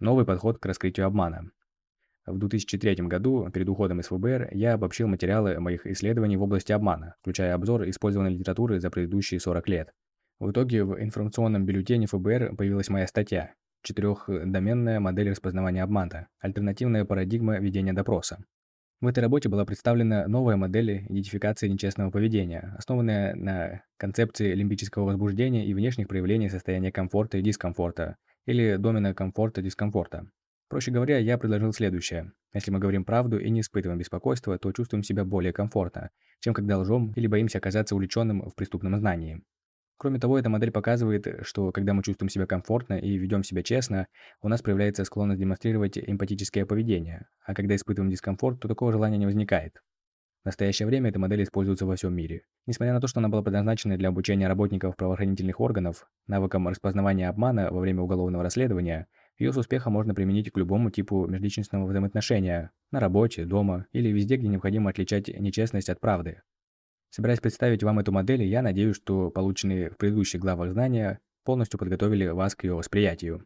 Новый подход к раскрытию обмана. В 2003 году, перед уходом из ФБР, я обобщил материалы моих исследований в области обмана, включая обзор использованной литературы за предыдущие 40 лет. В итоге в информационном бюллетене ФБР появилась моя статья «Четырехдоменная модель распознавания обмана. Альтернативная парадигма ведения допроса». В этой работе была представлена новая модель идентификации нечестного поведения, основанная на концепции лимбического возбуждения и внешних проявлений состояния комфорта и дискомфорта, или домена комфорта-дискомфорта. Проще говоря, я предложил следующее. Если мы говорим правду и не испытываем беспокойства, то чувствуем себя более комфортно, чем когда лжем или боимся оказаться увлеченным в преступном знании. Кроме того, эта модель показывает, что когда мы чувствуем себя комфортно и ведем себя честно, у нас проявляется склонность демонстрировать эмпатическое поведение, а когда испытываем дискомфорт, то такого желания не возникает. В настоящее время эта модель используется во всем мире. Несмотря на то, что она была предназначена для обучения работников правоохранительных органов навыкам распознавания обмана во время уголовного расследования, ее с успехом можно применить к любому типу межличностного взаимоотношения – на работе, дома или везде, где необходимо отличать нечестность от правды. Собираясь представить вам эту модель, я надеюсь, что полученные в предыдущих главах знания полностью подготовили вас к ее восприятию.